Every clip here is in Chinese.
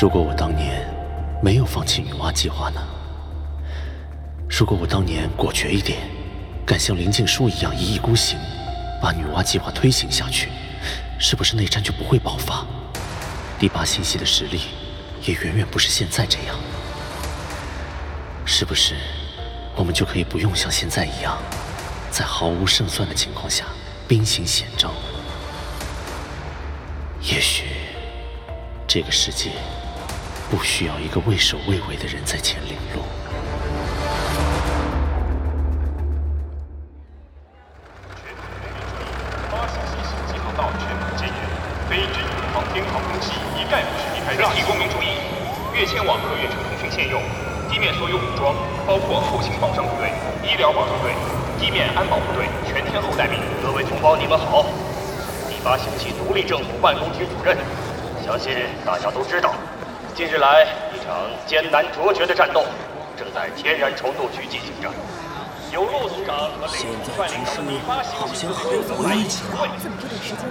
如果我当年没有放弃女娲计划呢？如果我当年果决一点，敢像林静书一样一意孤行，把女娲计划推行下去，是不是内战就不会爆发？第八星系的实力也远远不是现在这样。是不是我们就可以不用像现在一样，在毫无胜算的情况下兵行险招？也许这个世界不需要一个畏首畏尾的人在前领路。八星系星际航道全部接援，非之航天航空器一概不许离开。全体公民注意，跃迁网可远程通讯线用，地面所有武装，包括后勤保障部队、医疗保障队、地面安保部队，全天候待命。各位同胞，你们好！第八星系独立政府办公局主任，相信大家都知道，近日来一场艰难卓绝的战斗正在天然虫洞区进行着。由陆总长和雷总率领的第八星系好像很危险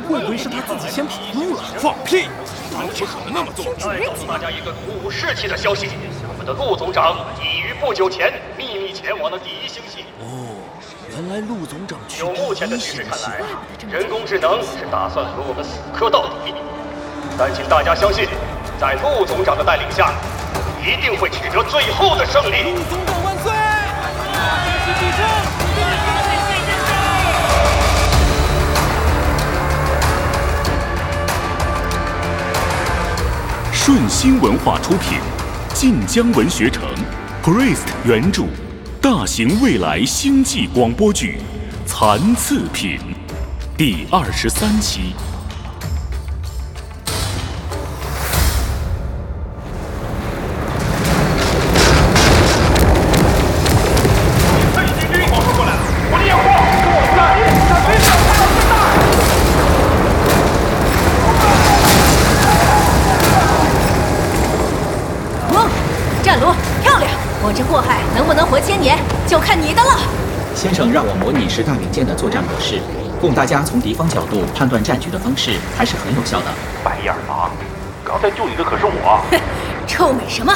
会不会是他自己先跑路了？放屁！他不可能那么做。再告诉大家一个鼓舞士气的消息：我们的陆总长已于不久前秘密前往了第一星系。哦，原来陆总长去就目前的局势看来，人工智能是打算和我们死磕到底。但请大家相信，在陆总长的带领下，一定会取得最后的胜利。陆总长万岁！顺心文化出品，晋江文学城，Priest 原著，大型未来星际广播剧《残次品》第二十三期。先生让我模拟十大名剑的作战模式，供大家从敌方角度判断战局的方式还是很有效的。白眼狼，刚才救你的可是我。臭美什么？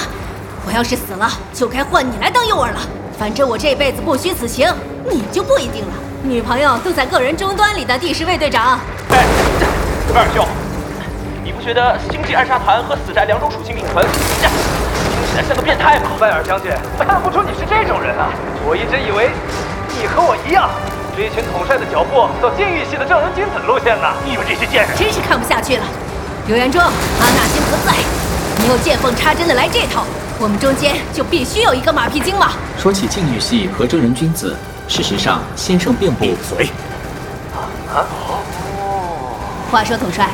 我要是死了，就该换你来当诱饵了。反正我这辈子不虚此行，你就不一定了。女朋友都在个人终端里的第十位队长，哎，威尔兄，你不觉得星际暗杀团和死宅两种属性并存，听起来像个变态吗？拜尔将军，看不出你是这种人啊！我一直以为你和我一样，追寻统帅的脚步，走禁欲系的正人君子路线呢。你们这些贱人！真是看不下去了。刘元忠、阿纳辛不在，你又见缝插针的来这套，我们中间就必须有一个马屁精嘛。说起禁欲系和正人君子，事实上先生并不。闭嘴！啊话说统帅，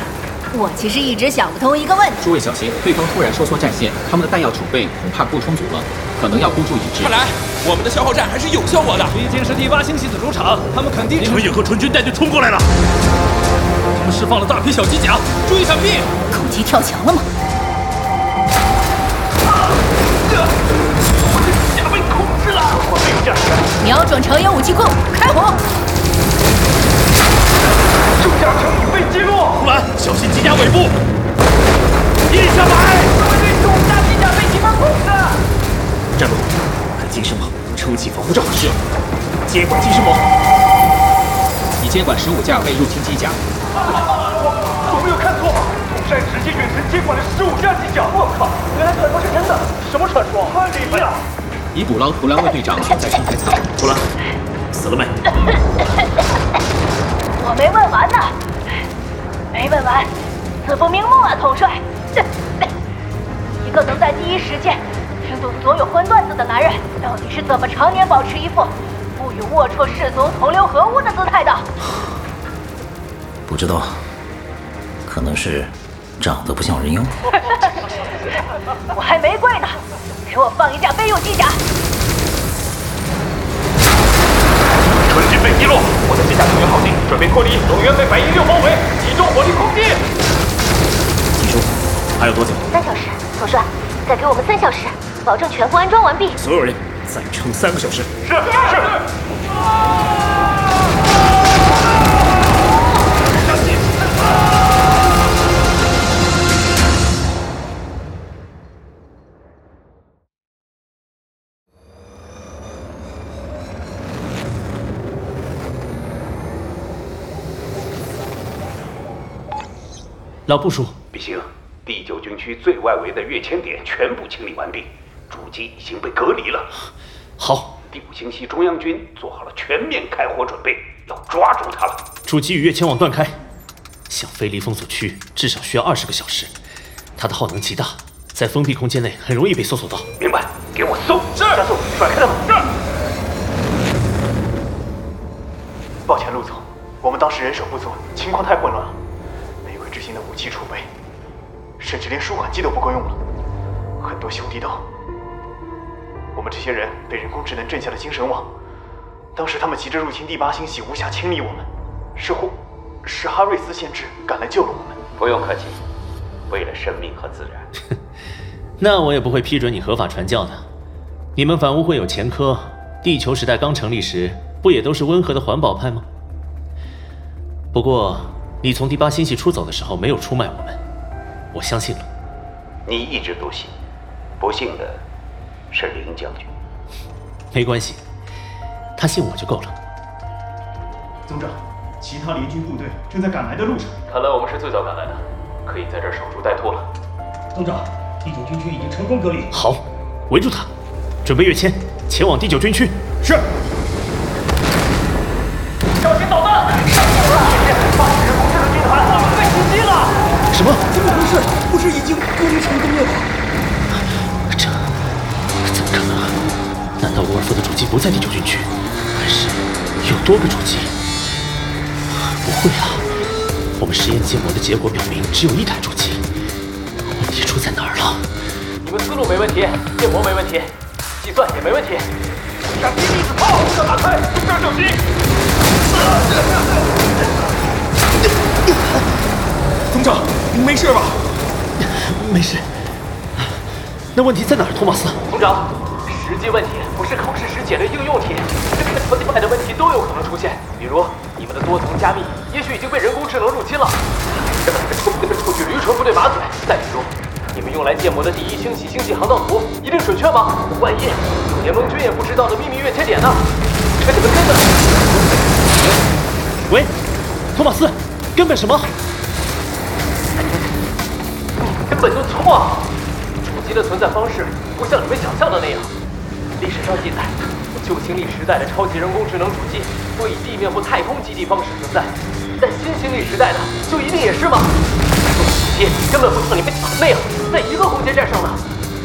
我其实一直想不通一个问题。诸位小心，对方突然收缩战线，他们的弹药储备恐怕不充足了，可能要孤注一掷。看来我们的消耗战还是有效果的。毕竟是第八星系的主场，他们肯定程颖和纯军带队冲过来了，他们释放了大批小机甲，注意闪避！口急跳墙了吗？下被控制了，我没有战士，瞄准成员武器库，开火！主驾成小心机甲尾部！一下来！我们对主驾机甲被敌方控制。战路，看金身猛，抽起防护罩是，接管金身猛。已接管十五架被入侵机甲，我我没有看错，统帅直接远程接管了十五架机甲。我靠，原来传说是真的，什么传说？太厉害了！已捕捞图兰卫队长所在生态舱。图兰，死了没？我没问完呢，没问完，自不瞑目啊，统帅！一个能在第一时间听懂所有荤段子的男人，到底是怎么常年保持一副不与龌龊世俗同流合污的姿态的？不知道，可能是长得不像人妖。我还没跪呢，给我放一架备用机甲！纯军被击落，我的机甲成员耗尽，准备脱离，龙源被白银六包围，集中火力攻击。你说，还有多久？三小时，统帅，再给我们三小时，保证全部安装完毕。所有人再撑三个小时。是是。老部署，比心，第九军区最外围的跃迁点全部清理完毕，主机已经被隔离了。好。第五星系中央军做好了全面开火准备，要抓住他了。主机与跃迁网断开，想飞离封锁区至少需要二十个小时。它的耗能极大，在封闭空间内很容易被搜索到。明白，给我搜！是。加速，甩开他们！是。抱歉，陆总，我们当时人手不足，情况太混乱了，的武器储备，甚至连舒缓剂都不够用了。很多兄弟都……我们这些人被人工智能震下了精神网，当时他们急着入侵第八星系，无暇清理我们。是乎，是哈瑞斯先知赶来救了我们。不用客气，为了生命和自然。那我也不会批准你合法传教的。你们反乌会有前科，地球时代刚成立时，不也都是温和的环保派吗？不过，你从第八星系出走的时候没有出卖我们，我相信了。你一直都信，不信的。是林将军，没关系，他信我就够了。总长，其他联军部队正在赶来的路上。看来我们是最早赶来的，可以在这儿守株待兔了。总长，第九军区已经成功隔离。好，围住他，准备跃迁，前往第九军区。是。小心导弹！上火了！八十人攻势的军团，我们被袭击了！什么？怎么回事？不是已经隔离成功了吗？这怎么可能难道沃尔夫的主机不在第九军区，还是有多个主机？不会啊！我们实验建模的结果表明只有一台主机，问题出在哪儿了？你们思路没问题，建模没问题，计算也没问题。闪击粒子炮，要打开，中将小心！总长，您没事吧？没事。那问题在哪儿，托马斯？总长。实际问题不是考试时解的应用题，这个条件外的问题都有可能出现。比如你们的多层加密，也许已经被人工智能入侵了。这个数据驴唇不对马嘴。再比如，你们用来建模的第一星系星际航道图一定准确吗？万一有联盟军也不知道的秘密跃迁点呢？这你们根本……喂，托马斯，根本什么？根本就错。主机的存在方式不像你们想象的那样。历史上记载，旧星力时代的超级人工智能主机都以地面或太空基地方式存在，但新星力时代的就一定也是吗？这种主机根本不像你们想的那样，在一个空间站上呢，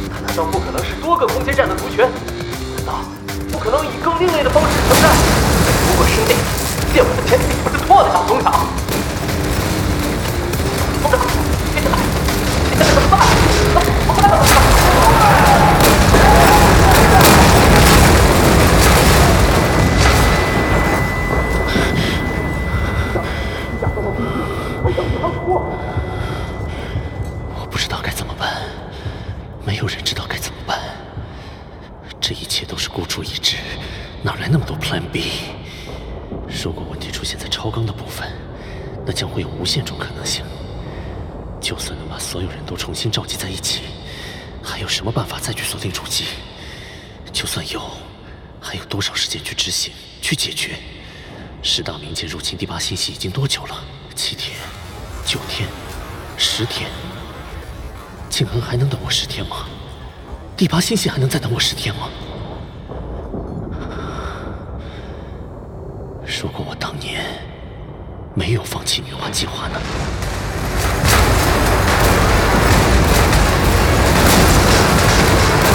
它难道不可能是多个空间站的族群？难道不可能以更另类的方式存在？如果是那样，建模的前提不是错的，小总长。没有人知道该怎么办。这一切都是孤注一掷，哪来那么多 Plan B？如果问题出现在超纲的部分，那将会有无限种可能性。就算能把所有人都重新召集在一起，还有什么办法再去锁定主机？就算有，还有多少时间去执行、去解决？十大冥界入侵第八星系已经多久了？七天、九天、十天，静恒还能等我十天吗？第八星系还能再等我十天吗？如果我当年没有放弃女娲计划呢？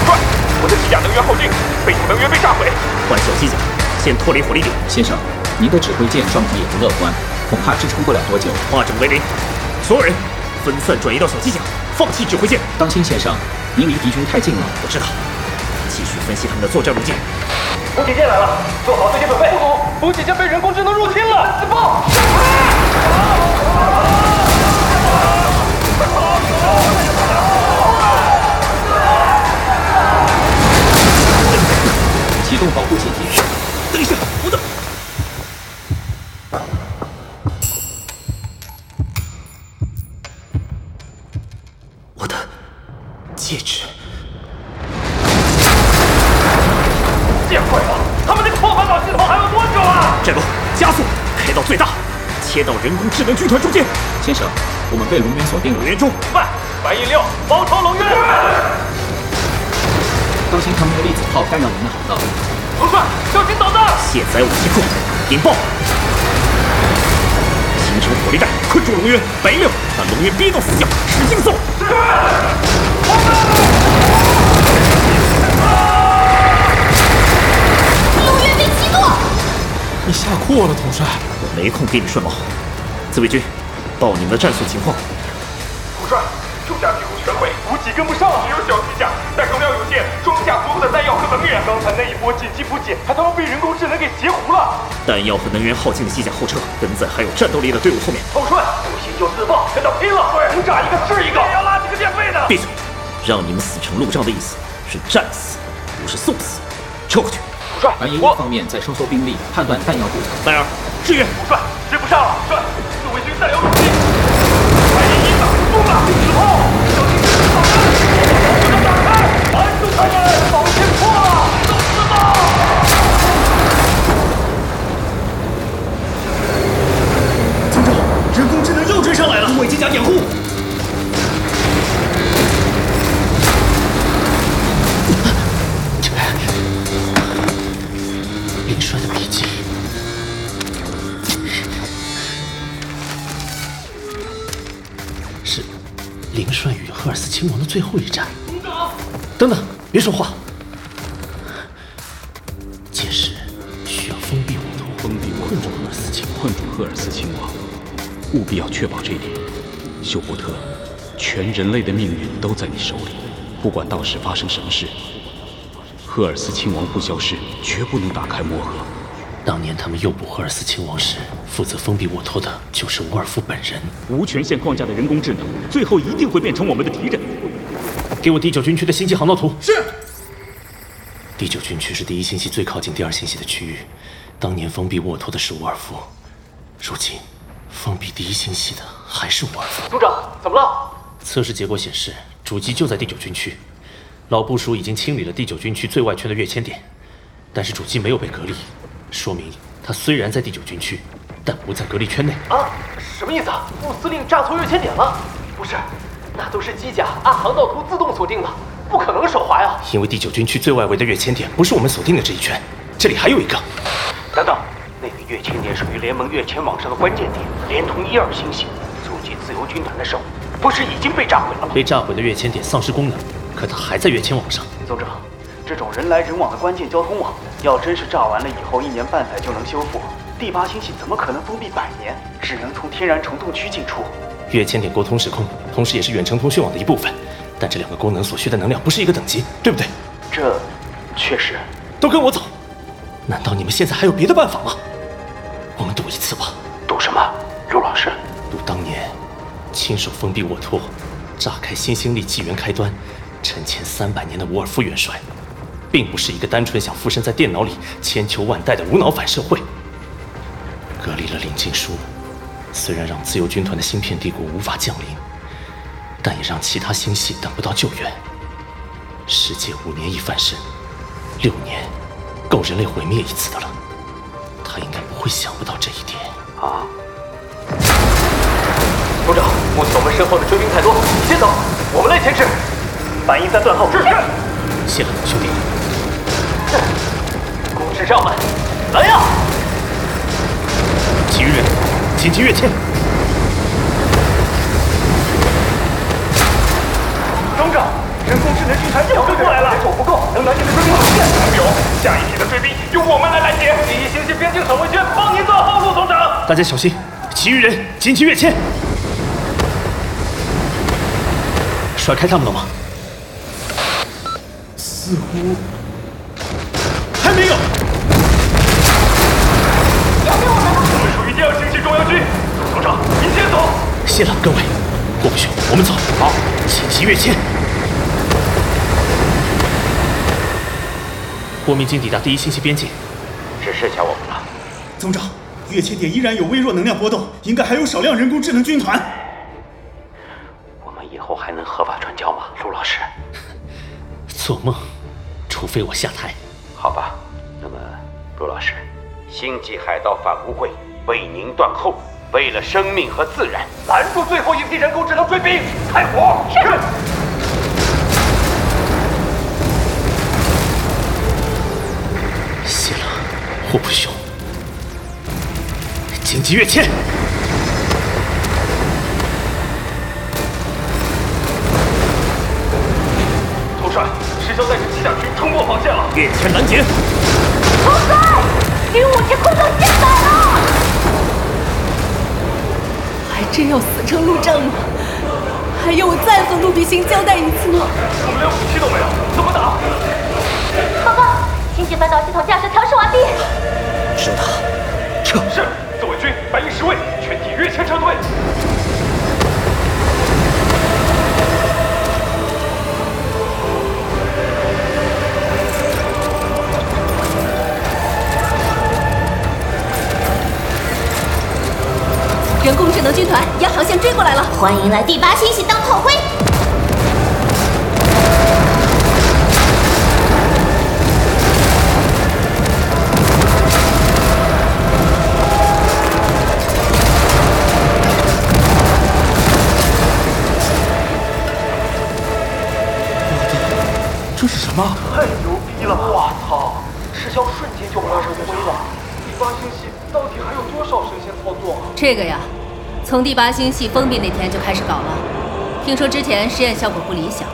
快！我的机甲能源耗尽，备用能源被炸毁。换小机甲，先脱离火力点。先生，您的指挥舰状态也不乐观。恐怕支撑不了多久。化整为零，所有人分散转移到小机甲，放弃指挥舰。当心，先生，您离敌军太近了。我知道，继续分析他们的作战路径。补给舰来了，做好最新准备。副总，补给舰被人工智能入侵了，自爆！启动保护机体。等一下，我的。戒指，见鬼了！他们那个破环保系统还有多久啊？战龙，加速，开到最大，切到人工智能军团中间。先生，我们被龙渊锁定了。龙渊中，快，白银六，包抄龙渊。当心他们的粒子炮干扰你们的航道。龙帅，小心导弹！卸载武器库，引爆！形成火力带，困住龙渊。白六，把龙渊逼到死角，使劲揍！龙渊被击落。你吓哭我了，统帅。我没空给你顺毛。自卫军，报你们的战术情况。统帅，重甲几乎全毁，补给跟不上，只有小机甲，弹药量有限，下所有的弹药和能源。刚才那一波紧急补给，还他妈被人工智能给截胡了。弹药和能源耗尽的机甲后撤，跟在还有战斗力的队伍后面。统帅，不行就自爆，跟他拼了！对，轰炸一个是一个，也要拉几个垫背的。闭嘴！让你们死成路障的意思是战死，不是送死。撤回去。统帅，白银一方面在收缩兵力，判断弹药不足。戴尔，支援。统帅，追不上了。帅，四维军弹药人工智能又追上来了，为机甲掩护。林帅的笔记。是林帅与赫尔斯亲王的最后一战。等等，别说话。务必要确保这一点。休伯特，全人类的命运都在你手里，不管到时发生什么事，赫尔斯亲王不消失，绝不能打开魔盒。当年他们诱捕赫尔斯亲王时，负责封闭沃托的就是伍尔夫本人。无权限框架的人工智能，最后一定会变成我们的敌人。给我第九军区的星际航道图。是。第九军区是第一星系最靠近第二星系的区域，当年封闭沃托的是伍尔夫，如今封闭第一星系的还是伍尔夫。组长，怎么了？测试结果显示，主机就在第九军区，老部署已经清理了第九军区最外圈的跃迁点，但是主机没有被隔离，说明它虽然在第九军区，但不在隔离圈内。啊？什么意思啊？副司令炸错跃迁点了？不是，那都是机甲按航道图自动锁定的，不可能手滑呀。因为第九军区最外围的跃迁点不是我们锁定的这一圈，这里还有一个。等等，那个跃迁点属于联盟跃迁网上的关键点，连同一二星系，阻击自由军团的手，不是已经被炸毁了吗？被炸毁的跃迁点丧失功能，可它还在跃迁网上。总长，这种人来人往的关键交通网，要真是炸完了以后一年半载就能修复，第八星系怎么可能封闭百年？只能从天然虫洞区进出。跃迁点沟通时空，同时也是远程通讯网的一部分，但这两个功能所需的能量不是一个等级，对不对？这确实。都跟我走。难道你们现在还有别的办法吗？赌一次吧。赌什么？陆老师，赌当年亲手封闭沃托，炸开新兴力纪元开端，沉潜三百年的沃尔夫元帅，并不是一个单纯想附身在电脑里千秋万代的无脑反社会。隔离了林静书，虽然让自由军团的芯片帝国无法降临，但也让其他星系等不到救援。世界五年一翻身，六年够人类毁灭一次的了。他应该不会想不到这一点啊！组长，目前我们身后的追兵太多，你先走，我们来牵制。反应三断后。是是。谢了，兄弟。攻势上门，来呀！其余人紧急跃迁。总长，人工智能军团又追过来了，人手不够，能拦截的追兵有限。没有，下一批的追兵由我们来拦截。第一星系边境守卫军帮您做后路，总长。大家小心，其余人紧急跃迁。甩开他们了吗？似乎还没有。我们属于第二星系中央军，总长您先走。谢了，各位，过不去，我们走。好，紧急跃迁。郭明金抵达第一星系边境，只剩下我们了。总长，跃迁点依然有微弱能量波动，应该还有少量人工智能军团。我们以后还能合法传教吗，陆老师？做梦，除非我下台。好吧，那么陆老师，星际海盗反乌会为您断后，为了生命和自然，拦住最后一批人工智能追兵，开火！是。谢霍普兄。荆棘跃迁。统帅，师兄带着机甲军冲破防线了，跃迁拦截。统帅，敌武器库都进来了。还真要死撑陆战吗？还要我再和陆比心交代一次吗？我们连武器都没有，怎么打？报告，星际反导系统架设调试完毕。收到，撤。是，自卫军白银十位，全体跃迁撤退。人工智能军团沿航线追过来了，欢迎来第八星系当炮灰。什么？太牛逼了！我操，石鸮瞬间就化成灰了。第八星系到底还有多少神仙操作？这个呀，从第八星系封闭那天就开始搞了。听说之前实验效果不理想，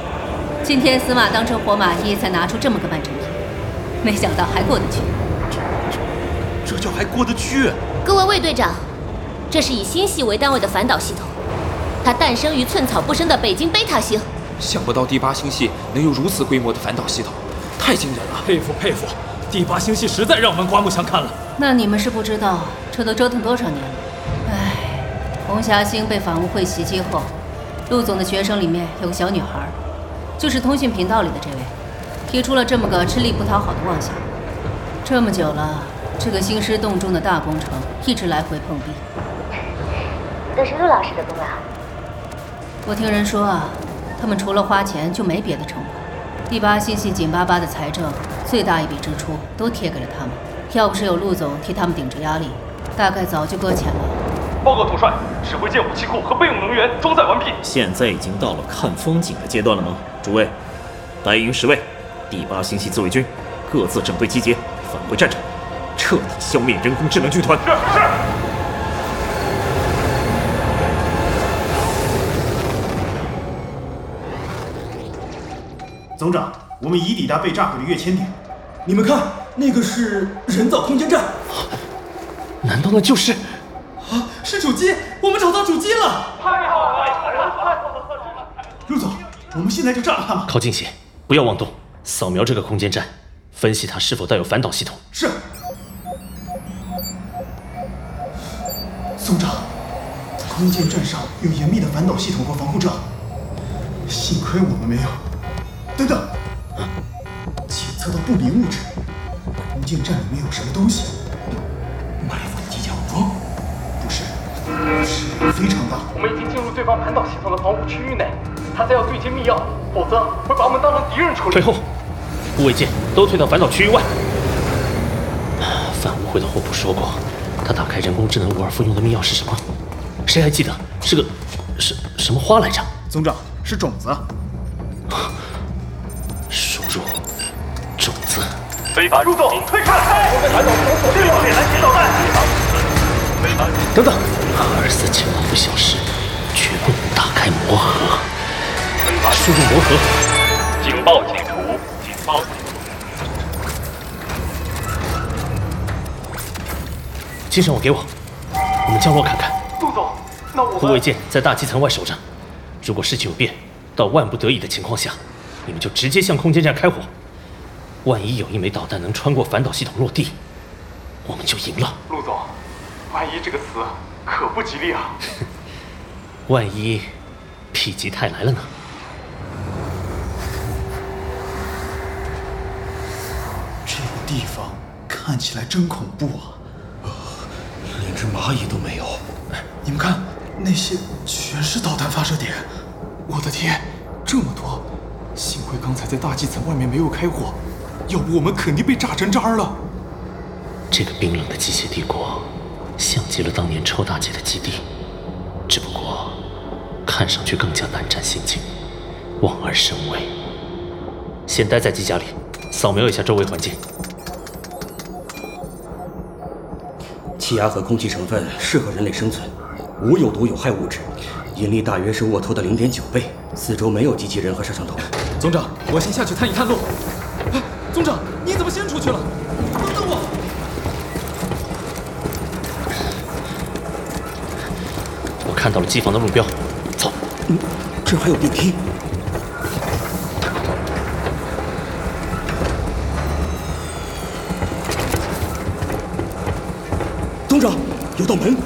今天死马当成活马医才拿出这么个半成品，没想到还过得去。这这叫还过得去？各位卫队长，这是以星系为单位的反导系统，它诞生于寸草不生的北京贝塔星。想不到第八星系能有如此规模的反导系统，太惊人了！佩服佩服，第八星系实在让我们刮目相看了。那你们是不知道，这都折腾多少年了。唉，红霞星被反乌会袭击后，陆总的学生里面有个小女孩，就是通讯频道里的这位，提出了这么个吃力不讨好的妄想。这么久了，这个兴师动众的大工程一直来回碰壁，都是陆老师的功劳。我听人说啊。他们除了花钱就没别的成本。第八星系紧巴巴的财政，最大一笔支出都贴给了他们。要不是有陆总替他们顶着压力，大概早就搁浅了。报告统帅，指挥舰武器库和备用能源装载完毕。现在已经到了看风景的阶段了吗？诸位，白银十位，第八星系自卫军，各自整队集结，返回战场，彻底消灭人工智能军团。是是。总长，我们已抵达被炸毁的跃迁点。你们看，那个是人造空间站。难道那就是？啊，是主机！我们找到主机了！太好了！陆总，我们现在就炸了它？靠近些，不要妄动。扫描这个空间站，分析它是否带有反导系统。是。总长，空间站上有严密的反导系统和防护罩，幸亏我们没有。等等，检测到不明物质，空间站里面有什么东西？埋伏的机甲武装？不是，势力非常大。我们已经进入对方反导系统的防护区域内，他在要对接密钥，否则会把我们当成敌人处理。退后，护卫舰都退到反导区域外。反误会的霍普说过，他打开人工智能沃尔夫用的密钥是什么？谁还记得？是个什什么花来着？总长，是种子。非法入洞，退开！反导系统利用点燃引导弹。等等，赫尔斯亲王不消失，绝不能打开魔盒。输入魔盒。警报解除，警报。精神网给我，我们降落看看。陆总，那我护卫舰在大气层外守着，如果事情有变，到万不得已的情况下。你们就直接向空间站开火，万一有一枚导弹能穿过反导系统落地，我们就赢了。陆总，万一这个词可不吉利啊！万一否极泰来了呢？这个地方看起来真恐怖啊！连只蚂蚁都没有。你们看，那些全是导弹发射点。我的天，这么多！幸亏刚才在大气层外面没有开火，要不我们肯定被炸成渣了。这个冰冷的机械帝国，像极了当年臭大姐的基地，只不过看上去更加胆战心惊，望而生畏。先待在机甲里，扫描一下周围环境。气压和空气成分适合人类生存，无有毒有害物质，引力大约是沃托的零点九倍。四周没有机器人和摄像头。总长，我先下去探一探路。哎，总长，你怎么先出去了？等等我！我看到了机房的目标，走。嗯，这儿还有电梯。总长，有道门。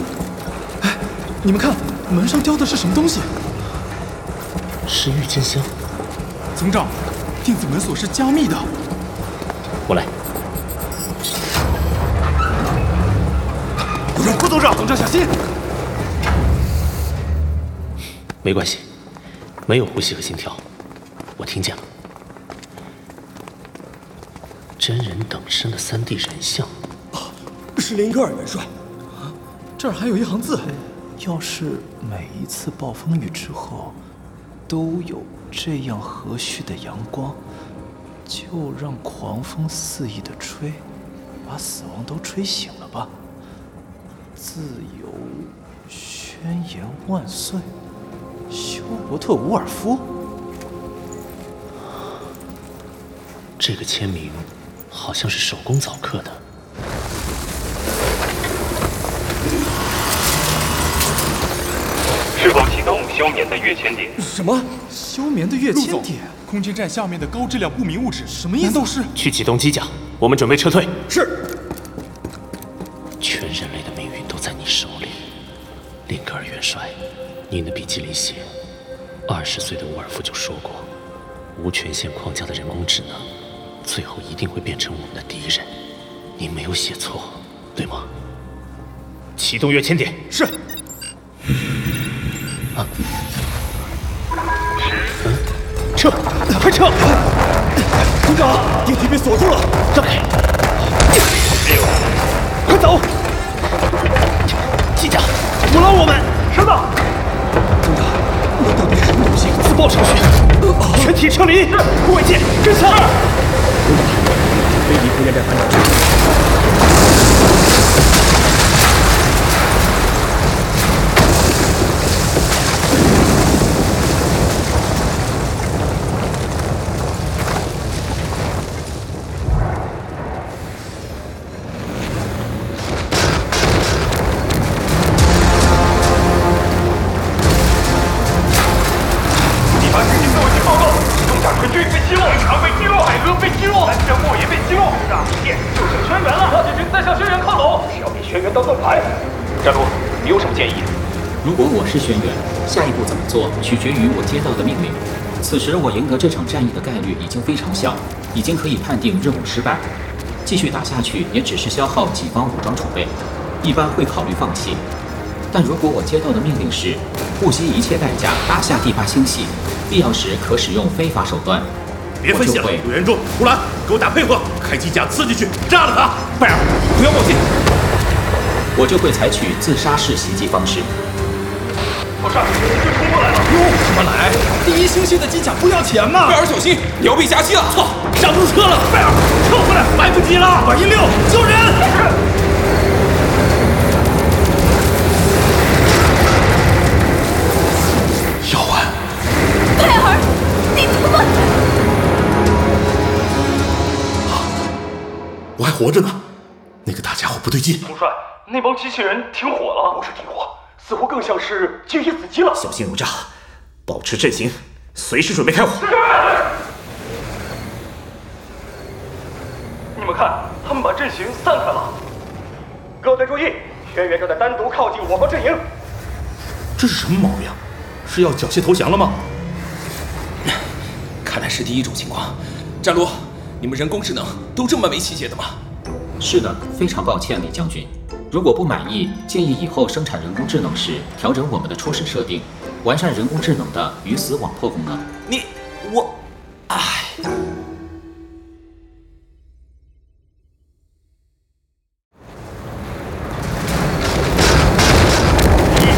哎，你们看，门上雕的是什么东西？是郁金香。总长，电子门锁是加密的。我来。副总长，总长小心。没关系，没有呼吸和心跳，我听见了。真人等身的三 D 人像。是林格尔元帅。这儿还有一行字。要是每一次暴风雨之后，都有这样和煦的阳光，就让狂风肆意的吹，把死亡都吹醒了吧。自由宣言万岁，休伯特·伍尔夫。这个签名好像是手工凿刻的。是否启动休眠的跃迁点？什么？休眠的跃迁点？空间站下面的高质量不明物质什么意思？难道是去启动机甲？我们准备撤退。是。您的笔记里写，二十岁的沃尔夫就说过，无权限框架的人工智能，最后一定会变成我们的敌人。您没有写错，对吗？启动跃迁点。是。啊！嗯，撤，快撤！组长，电梯被锁住了，让开！快走！机甲，阻拦我们！收到。组长，那到底是什么东西？自爆程序，全体撤离！护卫舰跟上！组长，飞离空间站反转是轩辕，下一步怎么做取决于我接到的命令。此时我赢得这场战役的概率已经非常小，已经可以判定任务失败。继续打下去也只是消耗己方武装储备，一般会考虑放弃。但如果我接到的命令是不惜一切代价打下第八星系，必要时可使用非法手段，别分析了，有援助，胡兰，给我打配合，开机甲刺进去，炸了他！贝尔，不要冒险。我就会采取自杀式袭击方式。老帅，敌军冲过来了！哟，什么来？第一星系的机甲不要钱吗？贝尔，小心，你要被夹击了！操，刹住车了！贝尔，撤回来，来不及了！二一六，救人！药丸，贝尔，你怎么？我还活着呢，那个大家伙不对劲。统帅，那帮机器人停火了？不是停火。似乎更像是集体死机了。小心有诈，保持阵型，随时准备开火。你们看，他们把阵型散开了。各队注意，轩辕正在单独靠近我方阵营。这是什么毛病？是要缴械投降了吗？看来是第一种情况。战罗，你们人工智能都这么没气节的吗？是的，非常抱歉，李将军。如果不满意，建议以后生产人工智能时调整我们的初始设定，完善人工智能的鱼死网破功能。你我，唉。已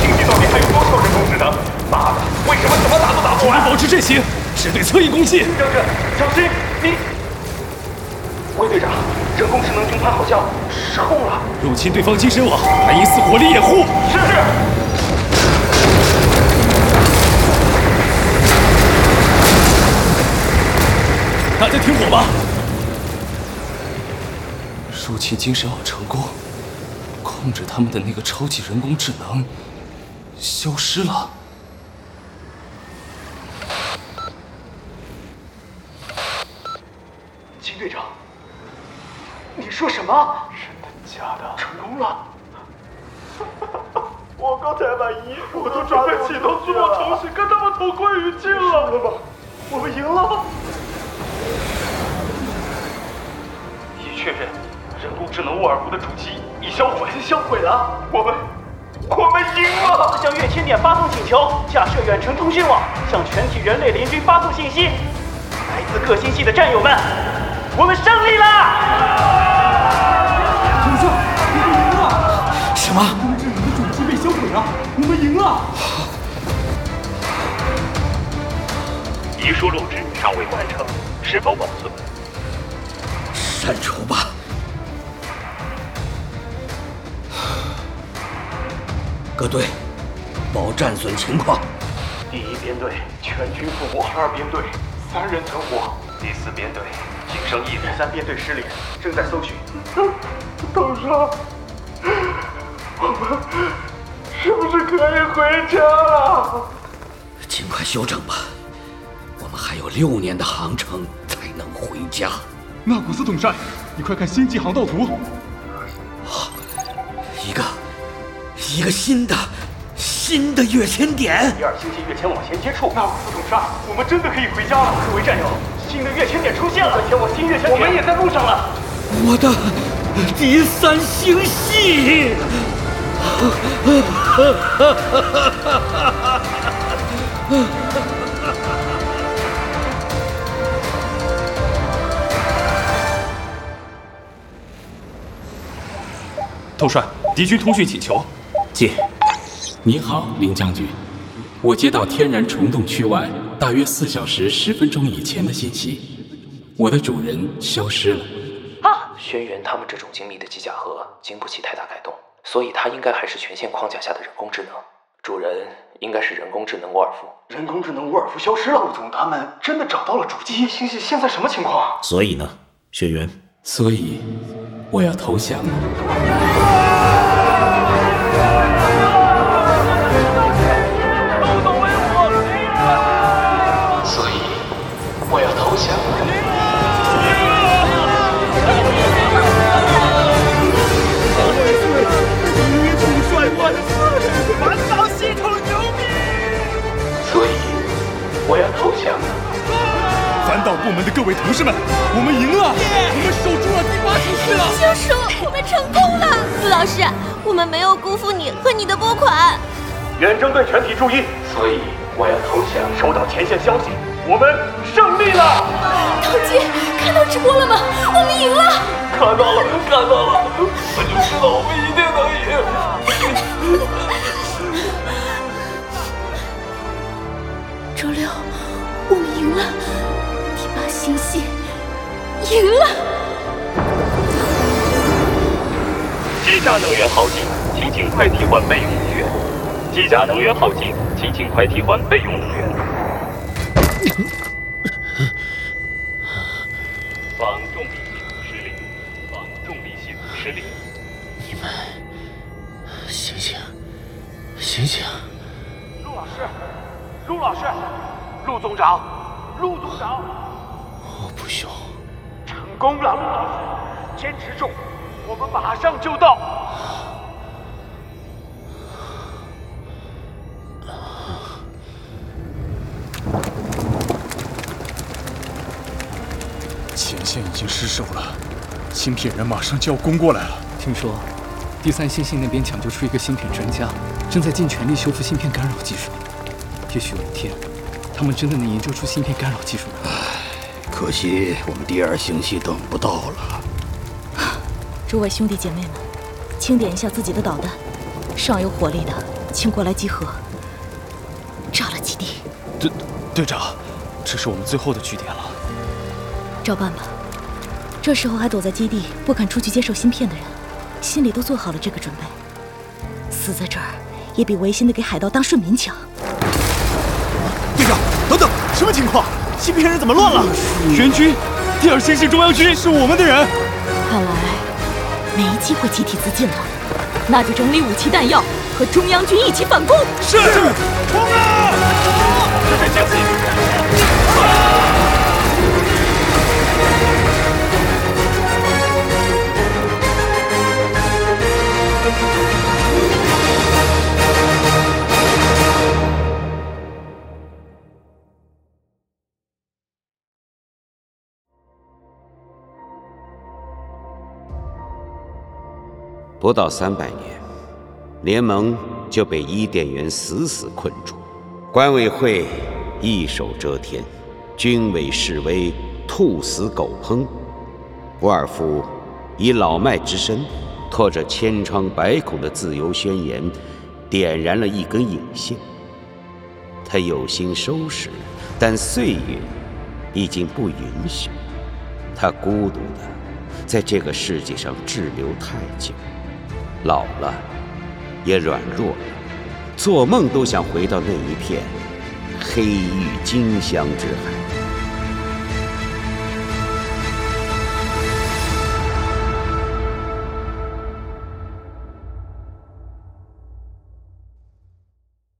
经知道你还有多少人工智能？妈的，为什么怎么打都打不完？保持阵型，只对侧翼攻击。张震。侵对方精神网，白银四火力掩护。是是。大家听我吧。入侵精神网成功，控制他们的那个超级人工智能消失了。秦队长，你说什么？了！我刚才把衣服，我都准备启动自我重新跟他们同归于尽了。了吧？我们赢了！已确认，人工智能沃尔夫的主机已销毁。销毁了？我们，我们赢了！向跃迁点发送请求，架设远程通讯网，向全体人类联军发送信息。来自各星系的战友们，我们胜利了！什么？人工智能的主机被销毁了，我们赢了！遗书录制尚未完成，是否保存？删除吧。各队，报战损情况。第一编队全军覆没，二编队三人存活，第四编队仅剩一人，第三编队失联，正在搜寻。董事长，我们是不是可以回家了？尽快休整吧，我们还有六年的航程才能回家。纳古斯统帅，你快看星际航道图。一个，一个新的，新的跃迁点。第二星系跃迁网前接触。纳古斯统帅，我们真的可以回家了。各位战友，新的跃迁点出现了，前往新跃迁点，我们也在路上了。我的第三星系。统帅，敌军通讯请求。接。你好，林将军，我接到天然虫洞区外大约四小时十分钟以前的信息，我的主人消失了。啊！轩辕他们这种精密的机甲盒经不起太大改动，所以它应该还是权限框架下的人工智能。主人应该是人工智能沃尔夫。人工智能沃尔夫消失了，陆总他们真的找到了主机。星系现在什么情况？所以呢，雪原。所以，我要投降了。部门的各位同事们，我们赢了！我们守住了第八星系了！教授，我们成功了！陆老师，我们没有辜负你和你的拨款。远征队全体注意！所以，我要投降。收到前线消息，我们胜利了！陶杰，看到直播了吗？我们赢了！看到了，看到了！我就知道我们一定能赢！甲能源耗尽，请尽快替换备用能源。机甲能源耗尽，请尽快替换备用能源。防重力系统失灵，防重力系统失灵。你们醒醒，醒醒！陆老师，陆老师，陆总长，陆总长，我不凶。成功了，陆老师，坚持住，我们马上就到。芯片人马上就要攻过来了。听说，第三星系那边抢救出一个芯片专家，正在尽全力修复芯片干扰技术。也许有一天，他们真的能研究出芯片干扰技术来。可惜我们第二星系等不到了。诸位兄弟姐妹们，清点一下自己的导弹，尚有火力的，请过来集合。炸了基地。队队长，这是我们最后的据点了。照办吧。这时候还躲在基地不肯出去接受芯片的人，心里都做好了这个准备。死在这儿，也比违心的给海盗当顺民强。队长，等等，什么情况？芯片人怎么乱了？援军，第二星系中央军是我们的人。看来没机会集体自尽了，那就整理武器弹药，和中央军一起反攻。是，冲啊！这边将军。不到三百年，联盟就被伊甸园死死困住，管委会一手遮天，军委示威，兔死狗烹。沃尔夫以老迈之身，拖着千疮百孔的自由宣言，点燃了一根引线。他有心收拾，但岁月已经不允许。他孤独的在这个世界上滞留太久。老了，也软弱了，做梦都想回到那一片黑玉金香之海。